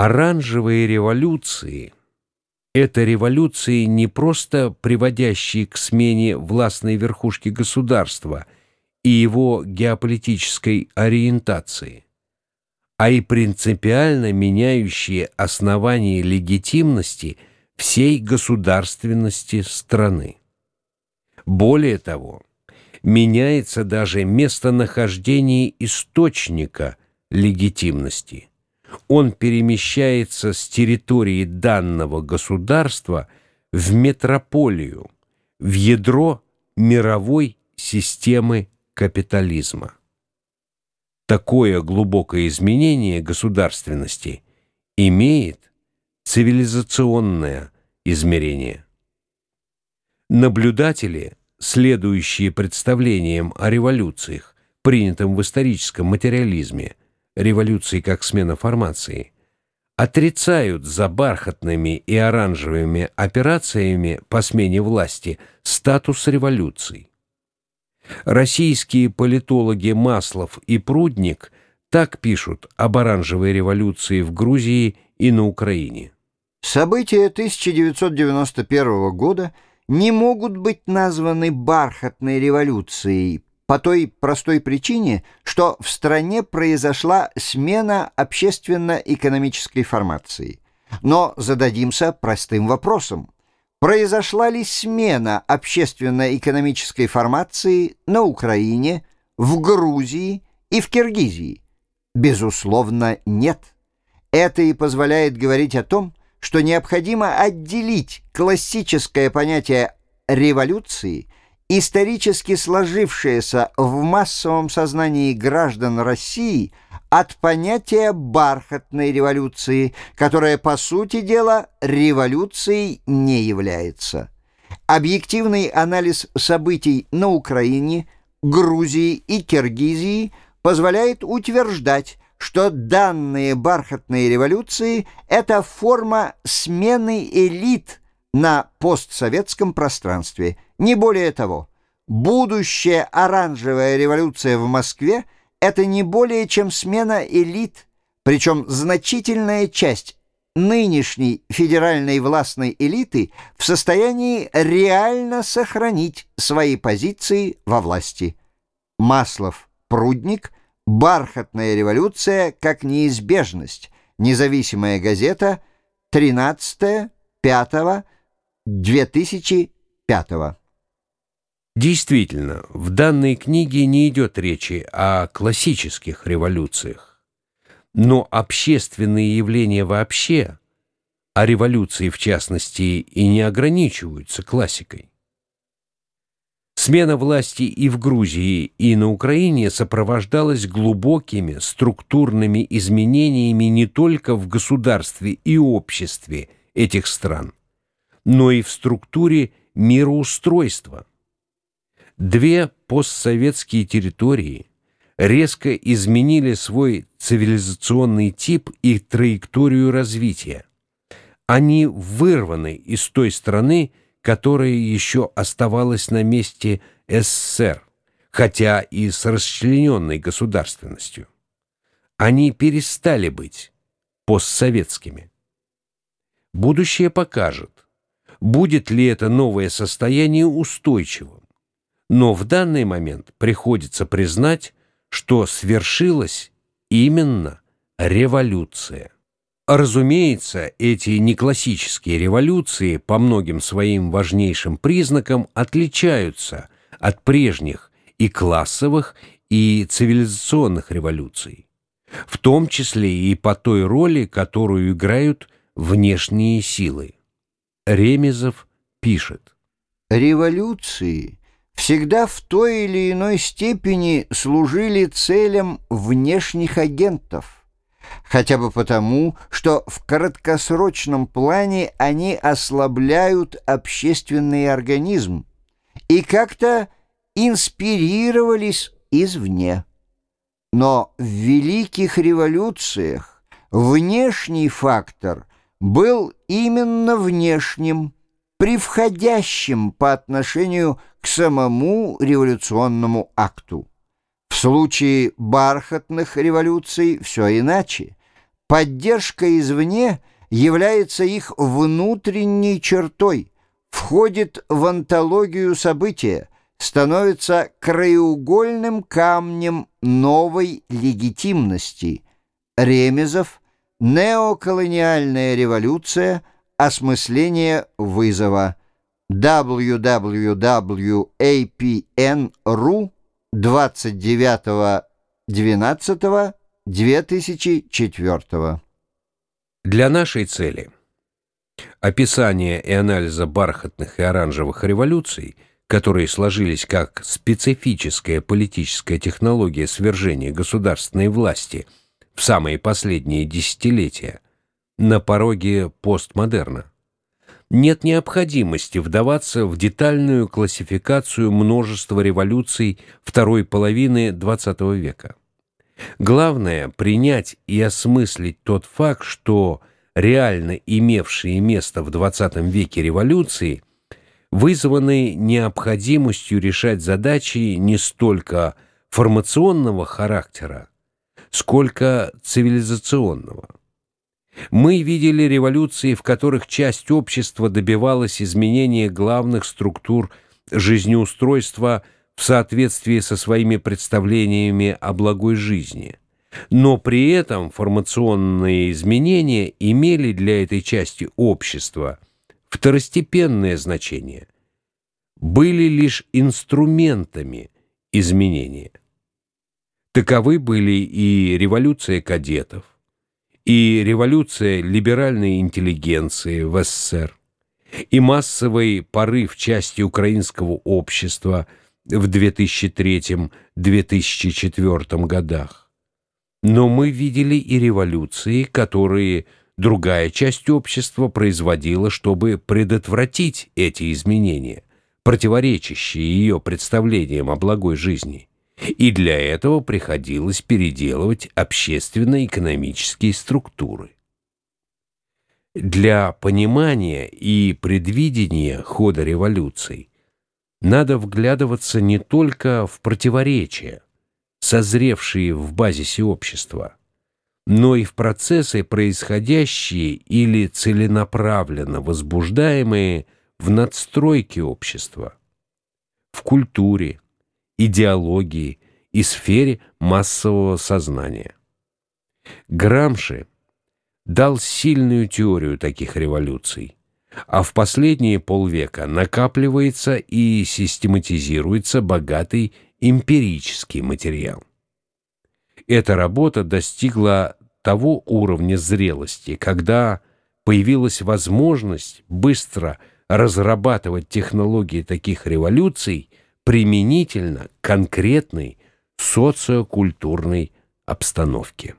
Оранжевые революции – это революции, не просто приводящие к смене властной верхушки государства и его геополитической ориентации, а и принципиально меняющие основания легитимности всей государственности страны. Более того, меняется даже местонахождение источника легитимности – он перемещается с территории данного государства в метрополию, в ядро мировой системы капитализма. Такое глубокое изменение государственности имеет цивилизационное измерение. Наблюдатели, следующие представлениям о революциях, принятым в историческом материализме, революции как смена формации, отрицают за бархатными и оранжевыми операциями по смене власти статус революций. Российские политологи Маслов и Прудник так пишут об оранжевой революции в Грузии и на Украине. События 1991 года не могут быть названы бархатной революцией по той простой причине, что в стране произошла смена общественно-экономической формации. Но зададимся простым вопросом. Произошла ли смена общественно-экономической формации на Украине, в Грузии и в Киргизии? Безусловно, нет. Это и позволяет говорить о том, что необходимо отделить классическое понятие революции – исторически сложившееся в массовом сознании граждан России от понятия бархатной революции, которая, по сути дела, революцией не является. Объективный анализ событий на Украине, Грузии и Киргизии позволяет утверждать, что данные бархатные революции – это форма смены элит на постсоветском пространстве – не более того, будущая оранжевая революция в Москве – это не более чем смена элит, причем значительная часть нынешней федеральной властной элиты в состоянии реально сохранить свои позиции во власти. Маслов, Прудник, «Бархатная революция как неизбежность», независимая газета, 13 5 2005 Действительно, в данной книге не идет речи о классических революциях, но общественные явления вообще, а революции в частности и не ограничиваются классикой. Смена власти и в Грузии, и на Украине сопровождалась глубокими структурными изменениями не только в государстве и обществе этих стран, но и в структуре мироустройства. Две постсоветские территории резко изменили свой цивилизационный тип и траекторию развития. Они вырваны из той страны, которая еще оставалась на месте СССР, хотя и с расчлененной государственностью. Они перестали быть постсоветскими. Будущее покажет, будет ли это новое состояние устойчивым. Но в данный момент приходится признать, что свершилась именно революция. Разумеется, эти неклассические революции по многим своим важнейшим признакам отличаются от прежних и классовых, и цивилизационных революций, в том числе и по той роли, которую играют внешние силы. Ремезов пишет. Революции всегда в той или иной степени служили целям внешних агентов, хотя бы потому, что в краткосрочном плане они ослабляют общественный организм и как-то инспирировались извне. Но в великих революциях внешний фактор был именно внешним – превходящим по отношению к самому революционному акту. В случае бархатных революций все иначе. Поддержка извне является их внутренней чертой, входит в антологию события, становится краеугольным камнем новой легитимности. Ремезов «Неоколониальная революция. Осмысление вызова» www.apn.ru 29.12.2004 Для нашей цели описания и анализа бархатных и оранжевых революций, которые сложились как специфическая политическая технология свержения государственной власти в самые последние десятилетия, на пороге постмодерна нет необходимости вдаваться в детальную классификацию множества революций второй половины XX века. Главное – принять и осмыслить тот факт, что реально имевшие место в XX веке революции вызваны необходимостью решать задачи не столько формационного характера, сколько цивилизационного. Мы видели революции, в которых часть общества добивалась изменения главных структур жизнеустройства в соответствии со своими представлениями о благой жизни. Но при этом формационные изменения имели для этой части общества второстепенное значение, были лишь инструментами изменения. Таковы были и революция кадетов, и революция либеральной интеллигенции в СССР, и массовый порыв части украинского общества в 2003-2004 годах. Но мы видели и революции, которые другая часть общества производила, чтобы предотвратить эти изменения, противоречащие ее представлениям о благой жизни и для этого приходилось переделывать общественно-экономические структуры. Для понимания и предвидения хода революций надо вглядываться не только в противоречия, созревшие в базисе общества, но и в процессы, происходящие или целенаправленно возбуждаемые в надстройке общества, в культуре, идеологии и сфере массового сознания. Грамши дал сильную теорию таких революций, а в последние полвека накапливается и систематизируется богатый эмпирический материал. Эта работа достигла того уровня зрелости, когда появилась возможность быстро разрабатывать технологии таких революций – применительно конкретной социокультурной обстановке.